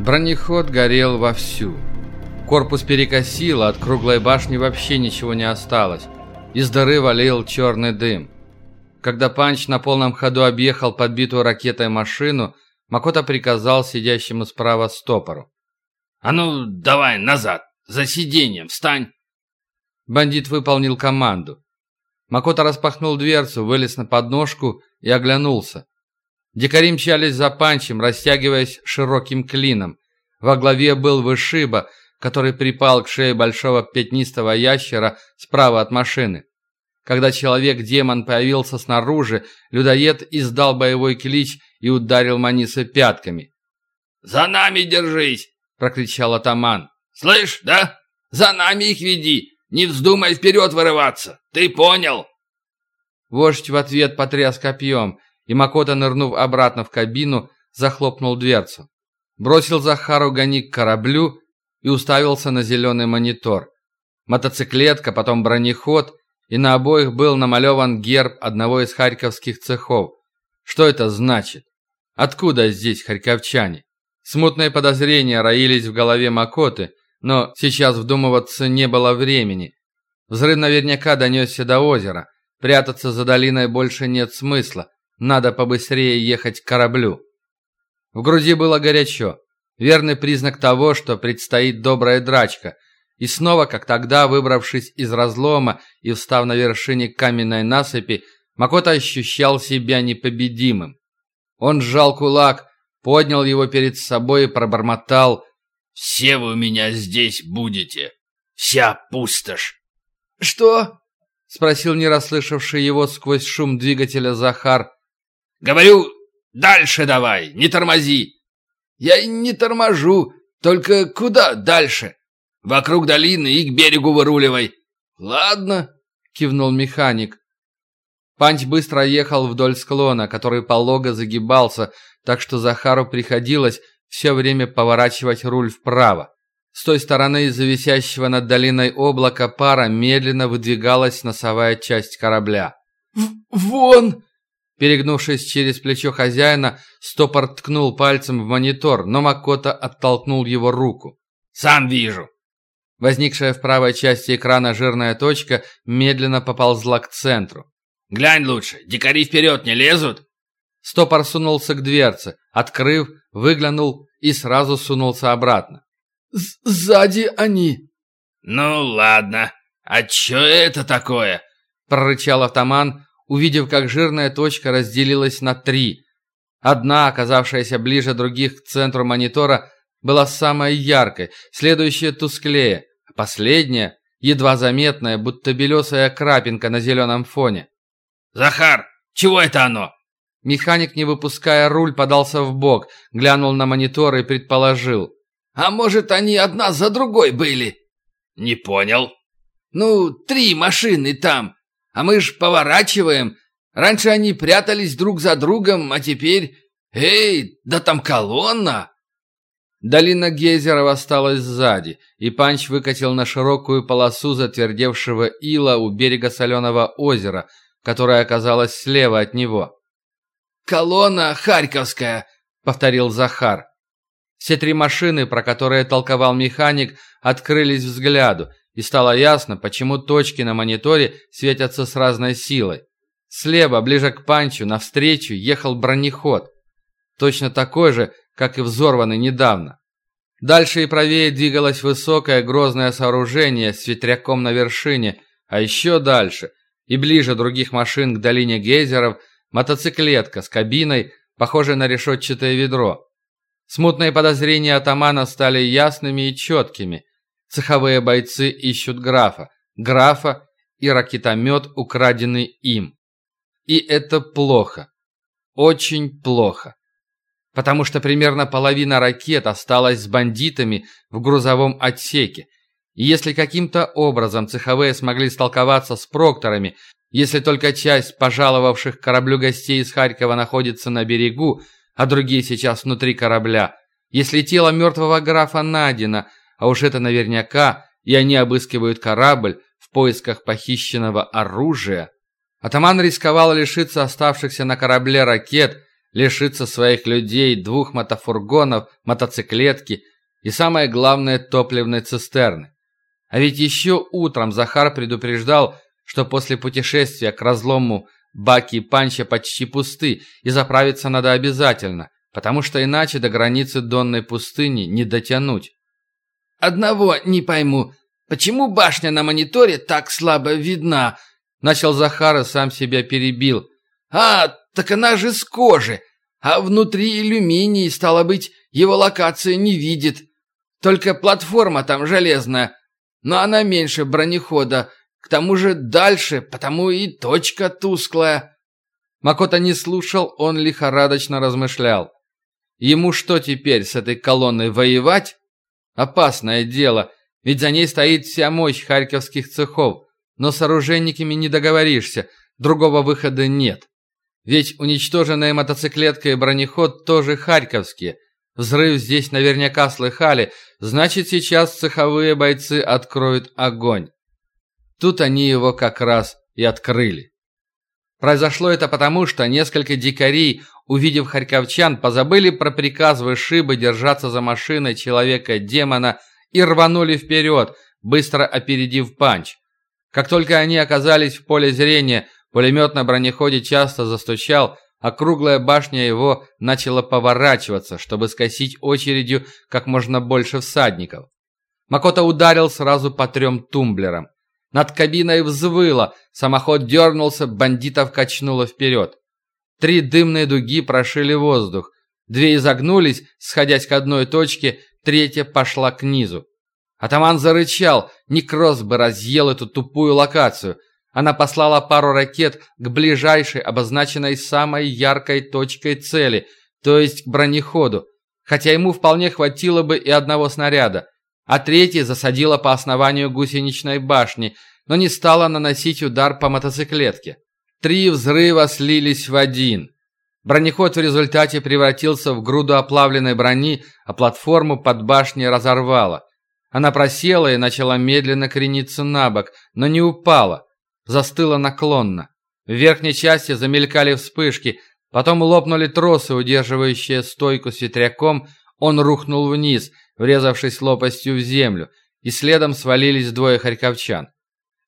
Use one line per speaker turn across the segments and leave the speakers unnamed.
Бронеход горел вовсю. Корпус перекосило, от круглой башни вообще ничего не осталось. Из дыры валил черный дым. Когда Панч на полном ходу объехал подбитую ракетой машину, Макота приказал сидящему справа стопору.
«А ну, давай назад, за сиденьем, встань!»
Бандит выполнил команду. Макота распахнул дверцу, вылез на подножку и оглянулся. Дикари мчались за панчем, растягиваясь широким клином. Во главе был Вышиба, который припал к шее большого пятнистого ящера справа от машины. Когда человек-демон появился снаружи, людоед издал боевой клич и ударил Маниса пятками.
«За нами держись!» — прокричал атаман. «Слышь, да? За нами их веди! Не вздумай вперед вырываться! Ты понял?»
Вождь в ответ потряс копьем — и Макота, нырнув обратно в кабину, захлопнул дверцу. Бросил Захару гони к кораблю и уставился на зеленый монитор. Мотоциклетка, потом бронеход, и на обоих был намалеван герб одного из харьковских цехов. Что это значит? Откуда здесь харьковчане? Смутные подозрения роились в голове Макоты, но сейчас вдумываться не было времени. Взрыв наверняка донесся до озера. Прятаться за долиной больше нет смысла. Надо побыстрее ехать к кораблю. В груди было горячо. Верный признак того, что предстоит добрая драчка. И снова, как тогда, выбравшись из разлома и встав на вершине каменной насыпи, Макото ощущал себя непобедимым. Он сжал кулак, поднял его перед собой и пробормотал
«Все вы у меня здесь будете! Вся пустошь!»
«Что?» — спросил не расслышавший его сквозь шум двигателя Захар.
Говорю, дальше давай, не тормози.
Я не торможу, только куда дальше?
Вокруг долины и к берегу выруливай.
Ладно, кивнул механик. Панч быстро ехал вдоль склона, который полого загибался, так что Захару приходилось все время поворачивать руль вправо. С той стороны из-за висящего над долиной облака пара медленно выдвигалась носовая часть корабля.
«Вон!»
Перегнувшись через плечо хозяина, стопор ткнул пальцем в монитор, но Макота оттолкнул его руку.
«Сам вижу!»
Возникшая в правой части экрана жирная точка медленно поползла к центру.
«Глянь лучше, дикари вперед не лезут?»
Стопор сунулся к дверце, открыв, выглянул и сразу сунулся обратно.
«Сзади они!» «Ну ладно, а чё это такое?»
прорычал автоман, увидев, как жирная точка разделилась на три. Одна, оказавшаяся ближе других к центру монитора, была самой яркой, следующая тусклее, а последняя, едва заметная, будто белесая крапинка на зеленом фоне.
«Захар, чего это оно?»
Механик, не выпуская руль, подался в бок, глянул на монитор и предположил.
«А может, они одна за другой были?» «Не понял». «Ну, три машины там, а мы ж поворачиваем. Раньше они прятались друг за другом, а теперь... Эй, да там колонна!»
Долина Гейзеров осталась сзади, и Панч выкатил на широкую полосу затвердевшего ила у берега соленого озера, которая оказалась слева от него.
«Колонна Харьковская!» — повторил Захар.
Все три машины, про которые толковал механик, открылись взгляду, и стало ясно, почему точки на мониторе светятся с разной силой. Слева, ближе к панчу, навстречу ехал бронеход. Точно такой же, как и взорванный недавно. Дальше и правее двигалось высокое грозное сооружение с ветряком на вершине, а еще дальше и ближе других машин к долине гейзеров мотоциклетка с кабиной, похожей на решетчатое ведро. Смутные подозрения атамана стали ясными и четкими. Цеховые бойцы ищут графа. Графа и ракетомет, украденный им. И это плохо. Очень плохо. Потому что примерно половина ракет осталась с бандитами в грузовом отсеке. И если каким-то образом цеховые смогли столковаться с прокторами, если только часть пожаловавших кораблю гостей из Харькова находится на берегу, а другие сейчас внутри корабля, если тело мертвого графа Надина – а уж это наверняка, и они обыскивают корабль в поисках похищенного оружия. Атаман рисковал лишиться оставшихся на корабле ракет, лишиться своих людей, двух мотофургонов, мотоциклетки и, самое главное, топливной цистерны. А ведь еще утром Захар предупреждал, что после путешествия к разлому баки и панча почти пусты, и заправиться надо обязательно, потому что иначе до границы Донной пустыни не дотянуть.
«Одного не пойму, почему башня на мониторе так слабо видна?»
Начал Захар и сам себя перебил.
«А, так она же с кожи, а внутри иллюминий, стало быть, его локация не видит. Только платформа там железная, но она меньше бронехода, к тому же дальше, потому и точка тусклая».
Макота не слушал, он лихорадочно размышлял. Ему что теперь, с этой колонной воевать? Опасное дело, ведь за ней стоит вся мощь харьковских цехов, но с оружейниками не договоришься, другого выхода нет. Ведь уничтоженная мотоциклетка и бронеход тоже харьковские. Взрыв здесь наверняка слыхали, значит сейчас цеховые бойцы откроют огонь. Тут они его как раз и открыли. Произошло это потому, что несколько дикарей, увидев харьковчан, позабыли про приказ вышибы держаться за машиной человека-демона и рванули вперед, быстро опередив панч. Как только они оказались в поле зрения, пулемет на бронеходе часто застучал, а круглая башня его начала поворачиваться, чтобы скосить очередью как можно больше всадников. Макота ударил сразу по трем тумблерам. Над кабиной взвыло, самоход дернулся, бандитов качнуло вперед. Три дымные дуги прошили воздух. Две изогнулись, сходясь к одной точке, третья пошла к низу. Атаман зарычал, Некроз бы разъел эту тупую локацию. Она послала пару ракет к ближайшей, обозначенной самой яркой точкой цели, то есть к бронеходу, хотя ему вполне хватило бы и одного снаряда а третий засадила по основанию гусеничной башни, но не стала наносить удар по мотоциклетке. Три взрыва слились в один. Бронеход в результате превратился в груду оплавленной брони, а платформу под башней разорвало. Она просела и начала медленно крениться на бок, но не упала. Застыла наклонно. В верхней части замелькали вспышки, потом лопнули тросы, удерживающие стойку с ветряком, он рухнул вниз, врезавшись лопастью в землю, и следом свалились двое харьковчан.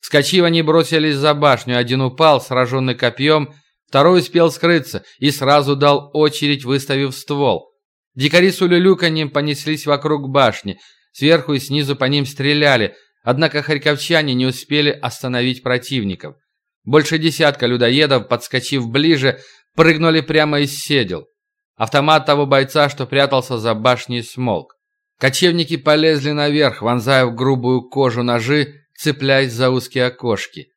Вскочив, они бросились за башню, один упал, сраженный копьем, второй успел скрыться и сразу дал очередь, выставив ствол. Дикари с улюлюканьем понеслись вокруг башни, сверху и снизу по ним стреляли, однако харьковчане не успели остановить противников. Больше десятка людоедов, подскочив ближе, прыгнули прямо из седел. Автомат того бойца, что прятался за башней, смолк. Кочевники полезли наверх, вонзая в грубую кожу ножи, цепляясь за узкие окошки.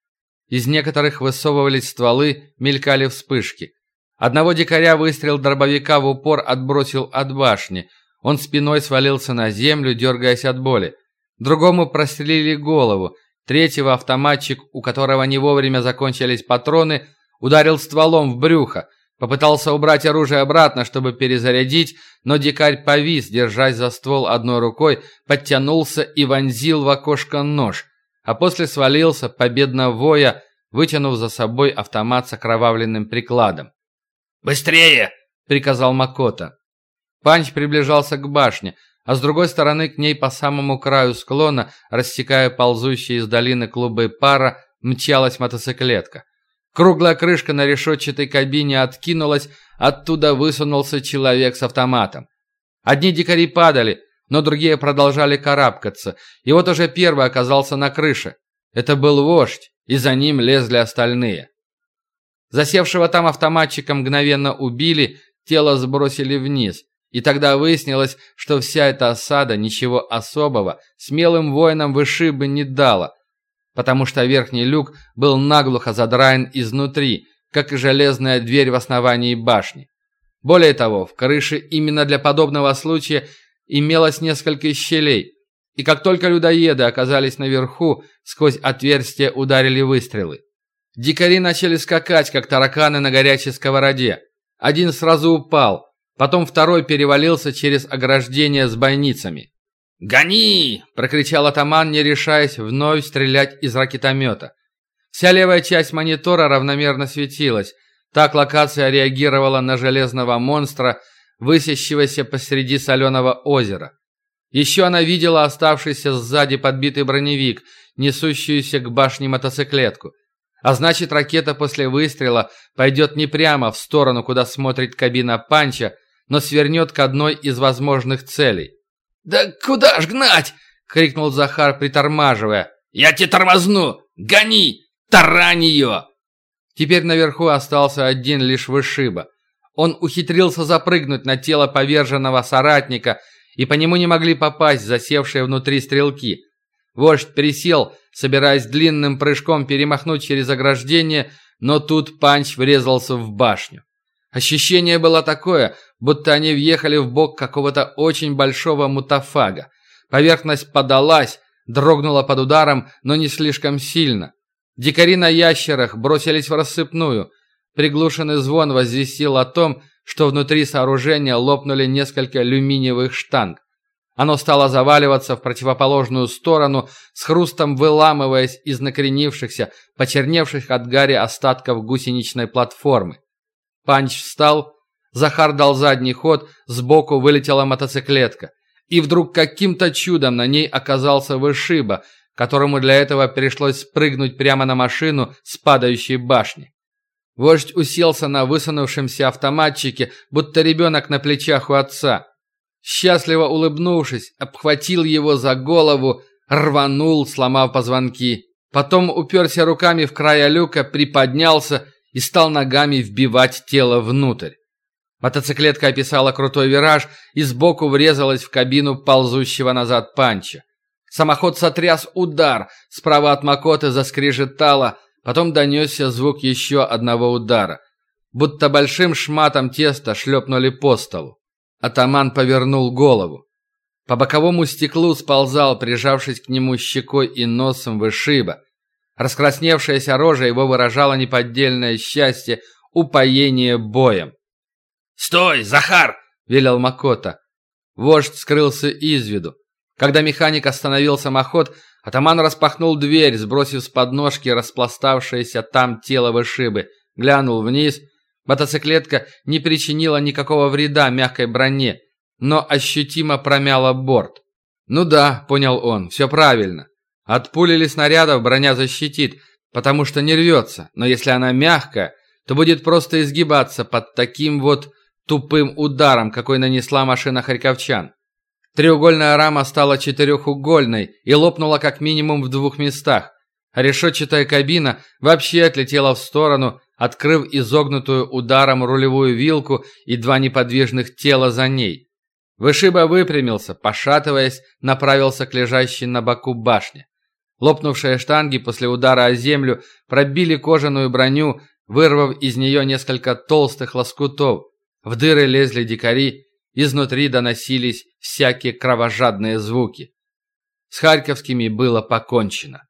Из некоторых высовывались стволы, мелькали вспышки. Одного дикаря выстрел дробовика в упор отбросил от башни. Он спиной свалился на землю, дергаясь от боли. Другому прострелили голову. Третьего автоматчик, у которого не вовремя закончились патроны, ударил стволом в брюхо. Попытался убрать оружие обратно, чтобы перезарядить, но дикарь повис, держась за ствол одной рукой, подтянулся и вонзил в окошко нож, а после свалился, победно воя, вытянув за собой автомат с окровавленным прикладом.
«Быстрее!» — приказал Макота.
Панч приближался к башне, а с другой стороны к ней по самому краю склона, рассекая ползущие из долины клубы пара, мчалась мотоциклетка. Круглая крышка на решетчатой кабине откинулась, оттуда высунулся человек с автоматом. Одни дикари падали, но другие продолжали карабкаться, и вот уже первый оказался на крыше. Это был вождь, и за ним лезли остальные. Засевшего там автоматчика мгновенно убили, тело сбросили вниз, и тогда выяснилось, что вся эта осада ничего особого смелым воинам вышибы не дала, потому что верхний люк был наглухо задраен изнутри, как и железная дверь в основании башни. Более того, в крыше именно для подобного случая имелось несколько щелей, и как только людоеды оказались наверху, сквозь отверстия ударили выстрелы. Дикари начали скакать, как тараканы на горячей сковороде. Один сразу упал, потом второй перевалился через ограждение с бойницами.
«Гони!» – прокричал атаман, не решаясь вновь стрелять из ракетомета.
Вся левая часть монитора равномерно светилась. Так локация реагировала на железного монстра, высящегося посреди соленого озера. Еще она видела оставшийся сзади подбитый броневик, несущуюся к башне мотоциклетку. А значит, ракета после выстрела пойдет не прямо в сторону, куда смотрит кабина Панча, но свернет к одной из возможных целей.
«Да куда ж гнать?» — крикнул Захар, притормаживая. «Я тебе тормозну! Гони! Тарань ее!»
Теперь наверху остался один лишь вышиба. Он ухитрился запрыгнуть на тело поверженного соратника, и по нему не могли попасть засевшие внутри стрелки. Вождь пересел, собираясь длинным прыжком перемахнуть через ограждение, но тут панч врезался в башню. Ощущение было такое, будто они въехали в бок какого-то очень большого мутафага. Поверхность подалась, дрогнула под ударом, но не слишком сильно. Дикари на ящерах бросились в рассыпную. Приглушенный звон возвестил о том, что внутри сооружения лопнули несколько алюминиевых штанг. Оно стало заваливаться в противоположную сторону, с хрустом выламываясь из накренившихся, почерневших от гари остатков гусеничной платформы. Панч встал, Захар дал задний ход, сбоку вылетела мотоциклетка. И вдруг каким-то чудом на ней оказался вышиба, которому для этого пришлось спрыгнуть прямо на машину с падающей башни. Вождь уселся на высунувшемся автоматчике, будто ребенок на плечах у отца. Счастливо улыбнувшись, обхватил его за голову, рванул, сломав позвонки. Потом уперся руками в край люка, приподнялся и стал ногами вбивать тело внутрь. Мотоциклетка описала крутой вираж и сбоку врезалась в кабину ползущего назад панча. Самоход сотряс удар, справа от Макоты заскрежетало, потом донесся звук еще одного удара. Будто большим шматом теста шлепнули по столу. Атаман повернул голову. По боковому стеклу сползал, прижавшись к нему щекой и носом вышиба. Раскрасневшаяся рожа его выражала неподдельное счастье, упоение боем.
«Стой, Захар!» – велел Макота.
Вождь скрылся из виду. Когда механик остановил самоход, атаман распахнул дверь, сбросив с подножки распластавшееся там тело вышибы, глянул вниз – Мотоциклетка не причинила никакого вреда мягкой броне, но ощутимо промяла борт. «Ну да», — понял он, — «все правильно. От пули или снарядов броня защитит, потому что не рвется, но если она мягкая, то будет просто изгибаться под таким вот тупым ударом, какой нанесла машина харьковчан. Треугольная рама стала четырехугольной и лопнула как минимум в двух местах, решетчатая кабина вообще отлетела в сторону, открыв изогнутую ударом рулевую вилку и два неподвижных тела за ней. Вышиба выпрямился, пошатываясь, направился к лежащей на боку башне. Лопнувшие штанги после удара о землю пробили кожаную броню, вырвав из нее несколько толстых лоскутов. В дыры лезли дикари, изнутри доносились всякие кровожадные звуки. С Харьковскими было покончено.